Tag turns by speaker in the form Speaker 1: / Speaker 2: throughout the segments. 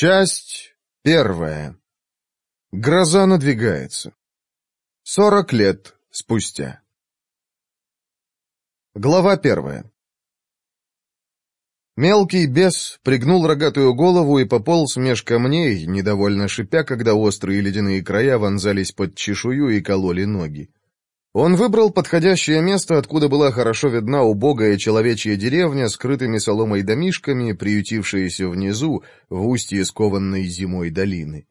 Speaker 1: Часть первая. Гроза надвигается. Сорок лет спустя. Глава первая. Мелкий бес пригнул рогатую голову и пополз меж камней, недовольно шипя, когда острые ледяные края вонзались под чешую и кололи ноги. Он выбрал подходящее место, откуда была хорошо видна убогая человечья деревня с крытыми соломой домишками, приютившаяся внизу, в устье скованной зимой долины.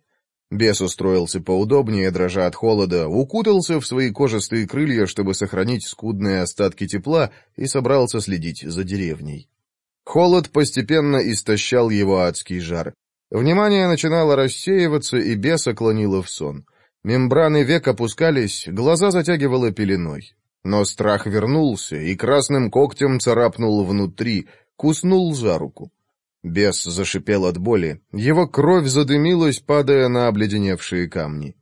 Speaker 1: Бес устроился поудобнее, дрожа от холода, укутался в свои кожистые крылья, чтобы сохранить скудные остатки тепла, и собрался следить за деревней. Холод постепенно истощал его адский жар. Внимание начинало рассеиваться, и беса клонило в сон — Мембраны век опускались, глаза затягивало пеленой. Но страх вернулся и красным когтем царапнул внутри, куснул за руку. Бес зашипел от боли, его кровь задымилась, падая на обледеневшие камни.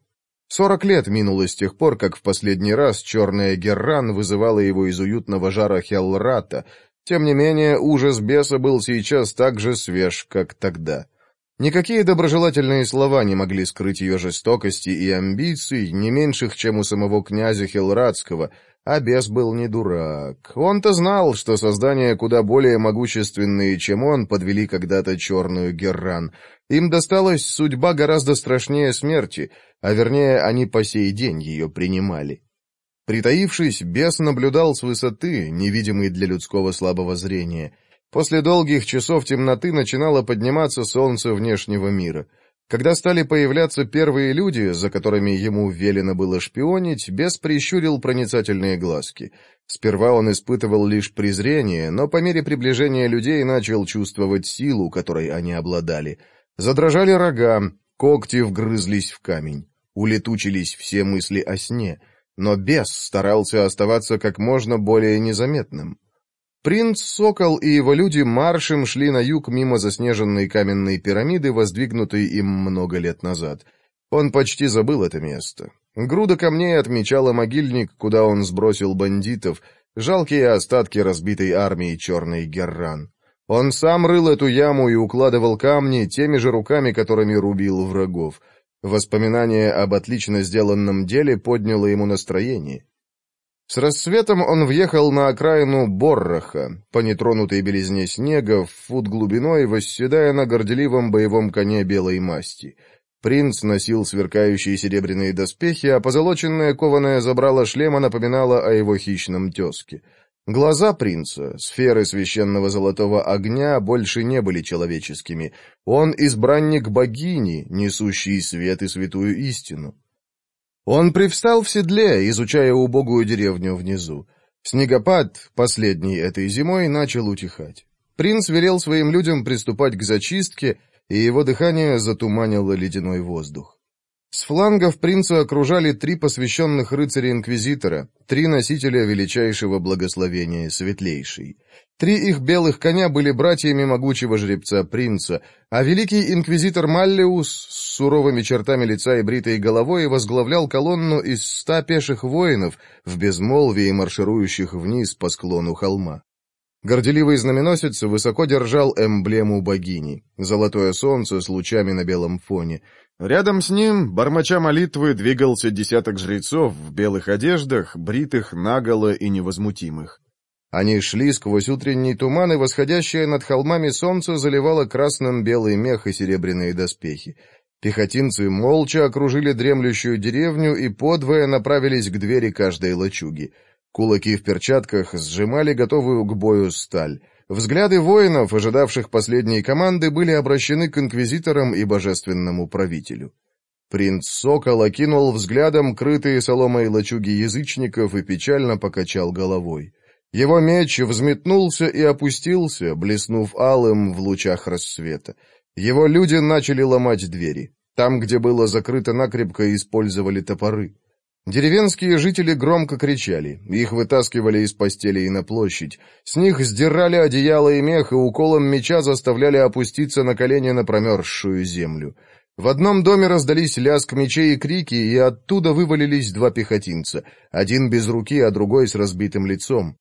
Speaker 1: Сорок лет минуло с тех пор, как в последний раз черная Герран вызывала его из уютного жара Хелрата. Тем не менее, ужас беса был сейчас так же свеж, как тогда. — Никакие доброжелательные слова не могли скрыть ее жестокости и амбиций, не меньших, чем у самого князя Хилрадского, а бес был не дурак. Он-то знал, что создания куда более могущественные, чем он, подвели когда-то черную Герран. Им досталась судьба гораздо страшнее смерти, а вернее, они по сей день ее принимали. Притаившись, бес наблюдал с высоты, невидимый для людского слабого зрения — После долгих часов темноты начинало подниматься солнце внешнего мира. Когда стали появляться первые люди, за которыми ему велено было шпионить, бес прищурил проницательные глазки. Сперва он испытывал лишь презрение, но по мере приближения людей начал чувствовать силу, которой они обладали. Задрожали рога, когти вгрызлись в камень, улетучились все мысли о сне, но бес старался оставаться как можно более незаметным. Принц, Сокол и его люди маршем шли на юг мимо заснеженной каменной пирамиды, воздвигнутой им много лет назад. Он почти забыл это место. Груда камней отмечала могильник, куда он сбросил бандитов, жалкие остатки разбитой армии Черной Герран. Он сам рыл эту яму и укладывал камни теми же руками, которыми рубил врагов. Воспоминание об отлично сделанном деле подняло ему настроение. С рассветом он въехал на окраину Борроха, по нетронутой белизне снега, в фут глубиной, восседая на горделивом боевом коне белой масти. Принц носил сверкающие серебряные доспехи, а позолоченное кованое забрало шлема напоминало о его хищном тезке. Глаза принца, сферы священного золотого огня, больше не были человеческими. Он избранник богини, несущий свет и святую истину. Он привстал в седле, изучая убогую деревню внизу. Снегопад, последний этой зимой, начал утихать. Принц велел своим людям приступать к зачистке, и его дыхание затуманило ледяной воздух. С флангов принца окружали три посвященных рыцаря-инквизитора, три носителя величайшего благословения Светлейший. Три их белых коня были братьями могучего жребца принца, а великий инквизитор Маллиус с суровыми чертами лица и бритой головой возглавлял колонну из ста пеших воинов в безмолвии марширующих вниз по склону холма. Горделивый знаменосец высоко держал эмблему богини — золотое солнце с лучами на белом фоне — Рядом с ним, бормоча молитвы, двигался десяток жрецов в белых одеждах, бритых, наголо и невозмутимых. Они шли сквозь утренний туман, и восходящее над холмами солнце заливало красным белый мех и серебряные доспехи. Пехотинцы молча окружили дремлющую деревню и подвое направились к двери каждой лачуги. Кулаки в перчатках сжимали готовую к бою сталь. Взгляды воинов, ожидавших последней команды, были обращены к инквизиторам и божественному правителю. Принц Сокол окинул взглядом крытые соломой лачуги язычников и печально покачал головой. Его меч взметнулся и опустился, блеснув алым в лучах рассвета. Его люди начали ломать двери. Там, где было закрыто накрепко, использовали топоры. Деревенские жители громко кричали, их вытаскивали из постели и на площадь. С них сдирали одеяло и мех, и уколом меча заставляли опуститься на колени на промерзшую землю. В одном доме раздались лязг мечей и крики, и оттуда вывалились два пехотинца, один без руки, а другой с разбитым лицом.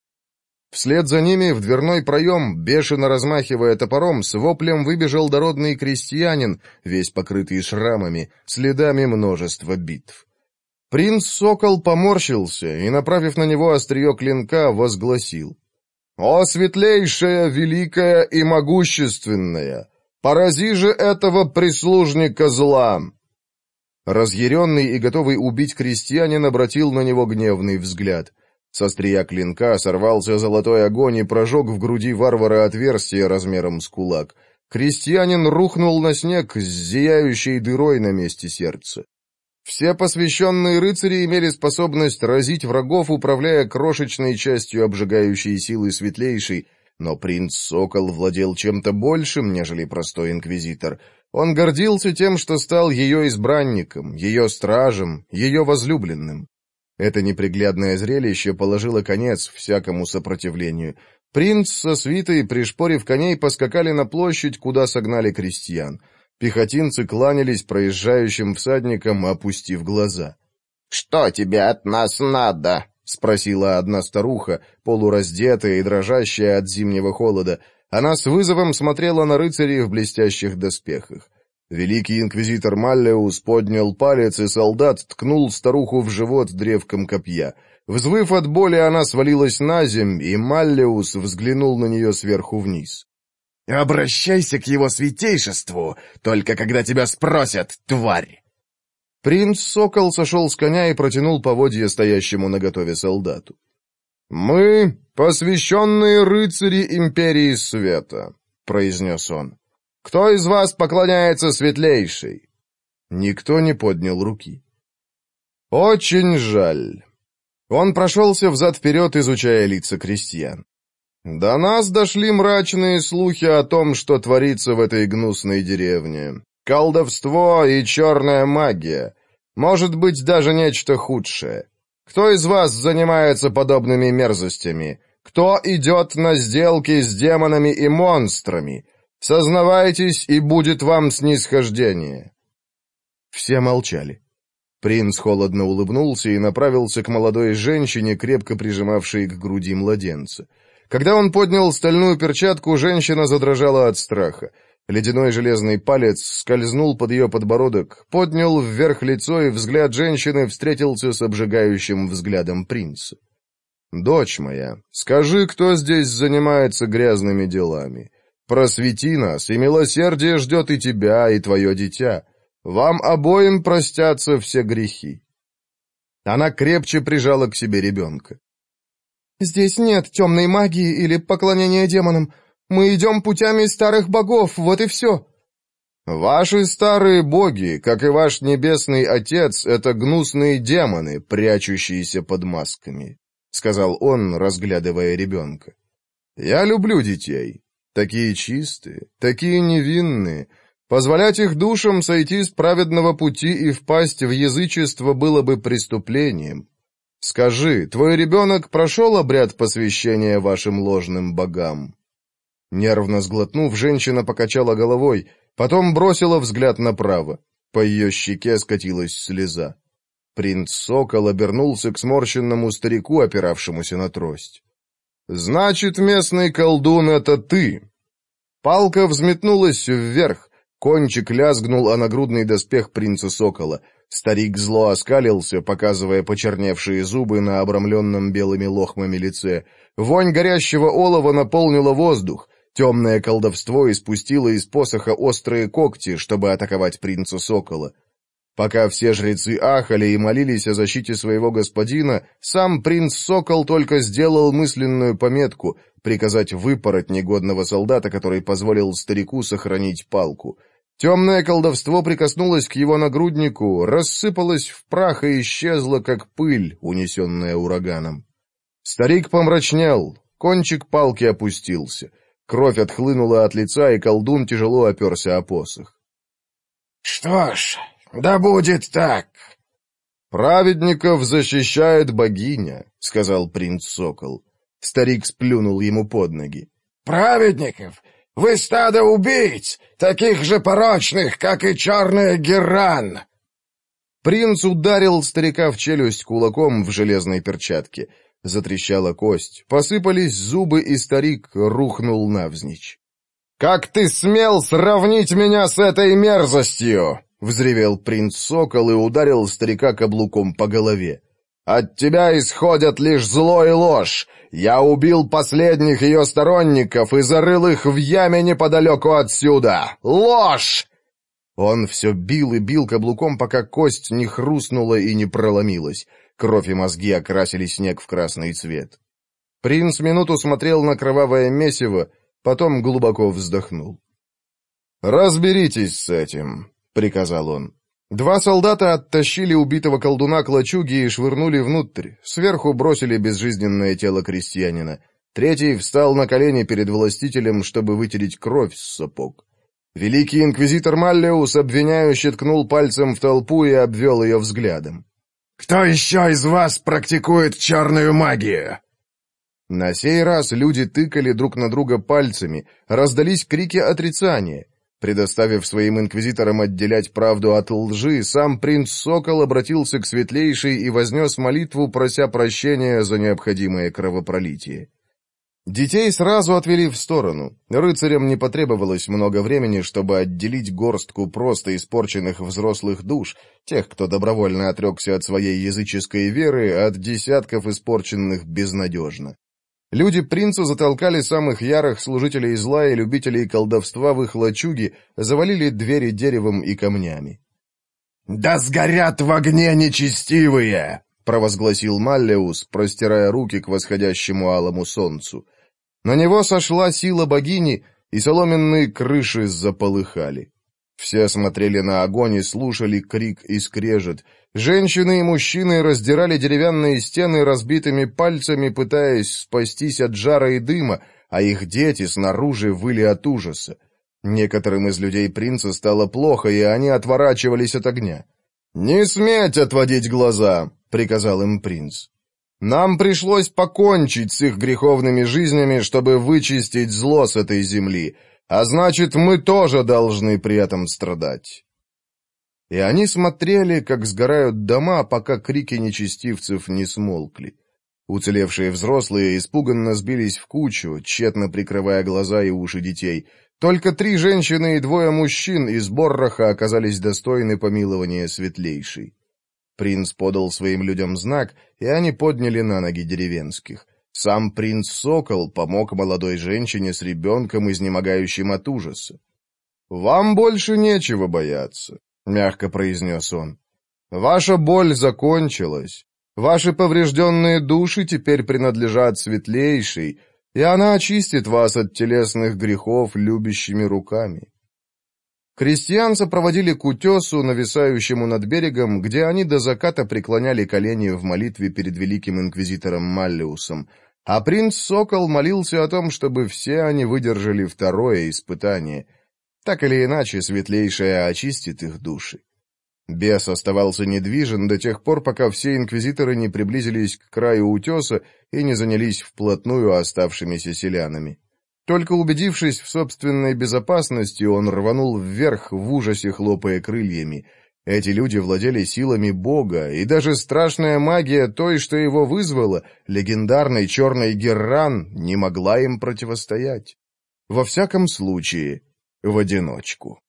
Speaker 1: Вслед за ними в дверной проем, бешено размахивая топором, с воплем выбежал дородный крестьянин, весь покрытый шрамами, следами множества битв. Принц Сокол поморщился и, направив на него острие клинка, возгласил. «О, светлейшая, великая и могущественная! Порази же этого прислужника зла!» Разъяренный и готовый убить крестьянин обратил на него гневный взгляд. Со стрия клинка сорвался золотой огонь и прожег в груди варвара отверстие размером с кулак. Крестьянин рухнул на снег с зияющей дырой на месте сердца. Все посвященные рыцари имели способность разить врагов, управляя крошечной частью обжигающей силы светлейшей, но принц Сокол владел чем-то большим, нежели простой инквизитор. Он гордился тем, что стал ее избранником, ее стражем, ее возлюбленным. Это неприглядное зрелище положило конец всякому сопротивлению. Принц со свитой, пришпорив коней, поскакали на площадь, куда согнали крестьян — Пехотинцы кланялись проезжающим всадникам, опустив глаза.
Speaker 2: «Что тебе от нас надо?» — спросила одна старуха, полураздетая и дрожащая от зимнего холода. Она с вызовом смотрела на рыцарей в блестящих доспехах. Великий инквизитор Маллеус поднял палец, и солдат ткнул старуху в живот древком копья. Взвыв от боли, она свалилась на земь, и Маллеус взглянул на нее сверху вниз.
Speaker 3: Обращайся к его святейшеству, только когда тебя спросят, тварь!»
Speaker 1: Принц-сокол сошел с коня и протянул поводья стоящему на готове солдату. «Мы — посвященные рыцари Империи Света», — произнес он. «Кто из вас поклоняется светлейшей?» Никто не поднял руки. «Очень жаль». Он прошелся взад-вперед, изучая лица крестьян. До нас дошли мрачные слухи о том, что творится в этой гнусной деревне. Колдовство и черная магия. Может быть, даже нечто худшее. Кто из вас занимается подобными мерзостями? Кто идет на сделки с демонами и монстрами? Сознавайтесь, и будет вам снисхождение». Все молчали. Принц холодно улыбнулся и направился к молодой женщине, крепко прижимавшей к груди младенца. Когда он поднял стальную перчатку, женщина задрожала от страха. Ледяной железный палец скользнул под ее подбородок, поднял вверх лицо, и взгляд женщины встретился с обжигающим взглядом принца. «Дочь моя, скажи, кто здесь занимается грязными делами? Просвети нас, и милосердие ждет и тебя, и твое дитя. Вам обоим простятся все грехи». Она крепче прижала к себе ребенка.
Speaker 4: Здесь нет темной магии или поклонения демонам. Мы идем путями старых богов, вот и все».
Speaker 1: «Ваши старые боги, как и ваш небесный отец, это гнусные демоны, прячущиеся под масками», — сказал он, разглядывая ребенка. «Я люблю детей. Такие чистые, такие невинные. Позволять их душам сойти с праведного пути и впасть в язычество было бы преступлением, Скажи, твой ребенок прошел обряд посвящения вашим ложным богам?» Нервно сглотнув, женщина покачала головой, потом бросила взгляд направо. По ее щеке скатилась слеза. Принц Сокол обернулся к сморщенному старику, опиравшемуся на трость. «Значит, местный колдун — это ты!» Палка взметнулась вверх, Кончик лязгнул о нагрудный доспех принца Сокола. Старик зло оскалился, показывая почерневшие зубы на обрамленном белыми лохмами лице. Вонь горящего олова наполнила воздух. Темное колдовство испустило из посоха острые когти, чтобы атаковать принца Сокола. Пока все жрецы ахали и молились о защите своего господина, сам принц Сокол только сделал мысленную пометку приказать выпороть негодного солдата, который позволил старику сохранить палку. Темное колдовство прикоснулось к его нагруднику, рассыпалось в прах и исчезло, как пыль, унесенная ураганом. Старик помрачнел, кончик палки опустился. Кровь отхлынула от лица, и колдун тяжело оперся о посох.
Speaker 3: — Что ж, да будет так.
Speaker 1: — Праведников защищает богиня, — сказал принц Сокол. Старик сплюнул ему под ноги.
Speaker 3: — Праведников? Вы стадо убийц, таких же порочных, как и черный геран!»
Speaker 1: Принц ударил старика в челюсть кулаком в железной перчатке.
Speaker 2: Затрещала кость, посыпались зубы, и старик рухнул навзничь. «Как ты смел сравнить меня с этой мерзостью!» — взревел принц Сокол и ударил старика каблуком по голове. От тебя исходят лишь зло и ложь. Я убил последних ее сторонников и зарыл их в яме неподалеку отсюда. Ложь!» Он все бил и бил каблуком, пока кость не хрустнула и не проломилась. Кровь и мозги окрасили снег в красный цвет. Принц минуту смотрел на кровавое месиво, потом глубоко вздохнул. «Разберитесь с этим», — приказал он. Два солдата оттащили убитого колдуна к лачуге и швырнули внутрь. Сверху бросили безжизненное тело крестьянина. Третий встал на колени перед властителем, чтобы вытереть кровь с сапог. Великий инквизитор Маллеус обвиняюще ткнул пальцем в толпу и обвел ее взглядом.
Speaker 3: «Кто еще из вас практикует черную магию?»
Speaker 2: На сей раз люди тыкали друг на друга пальцами, раздались крики отрицания. Предоставив своим инквизиторам отделять правду от лжи, сам принц Сокол обратился к Светлейшей и вознес молитву, прося прощения за необходимое кровопролитие. Детей сразу отвели в сторону. Рыцарям не потребовалось много времени, чтобы отделить горстку просто испорченных взрослых душ, тех, кто добровольно отрекся от своей языческой веры, от десятков испорченных безнадежно. Люди принца затолкали самых ярых служителей зла и любителей колдовства в их лачуги, завалили двери деревом и камнями.
Speaker 3: «Да сгорят в огне нечестивые!»
Speaker 2: — провозгласил Маллеус, простирая руки к восходящему алому солнцу. На него сошла сила богини, и соломенные крыши заполыхали. Все смотрели на огонь и слушали крик и скрежет. Женщины и мужчины раздирали деревянные стены разбитыми пальцами, пытаясь спастись от жара и дыма, а их дети снаружи выли от ужаса. Некоторым из людей принца стало плохо, и они отворачивались от огня. «Не сметь отводить глаза!» — приказал им принц. «Нам пришлось покончить с их греховными жизнями, чтобы вычистить зло с этой земли». А значит, мы тоже должны при этом страдать. И они смотрели, как сгорают дома, пока крики нечестивцев не смолкли. Уцелевшие взрослые испуганно сбились в кучу, тщетно прикрывая глаза и уши детей. Только три женщины и двое мужчин из Борраха оказались достойны помилования светлейшей. Принц подал своим людям знак, и они подняли на ноги деревенских. Сам принц Сокол помог молодой женщине с ребенком, изнемогающим от ужаса. «Вам больше нечего бояться», — мягко произнес он. «Ваша боль закончилась. Ваши поврежденные души теперь принадлежат светлейшей, и она очистит вас от телесных грехов любящими руками. Крестьянца проводили к утесу, нависающему над берегом, где они до заката преклоняли колени в молитве перед великим инквизитором Маллиусом, а принц Сокол молился о том, чтобы все они выдержали второе испытание. Так или иначе, светлейшая очистит их души. Бес оставался недвижен до тех пор, пока все инквизиторы не приблизились к краю утеса и не занялись вплотную оставшимися селянами. Только убедившись в собственной безопасности, он рванул вверх в ужасе, хлопая крыльями. Эти люди владели силами бога, и даже страшная магия той, что его вызвала, легендарный черный Герран, не могла им противостоять. Во всяком случае, в одиночку.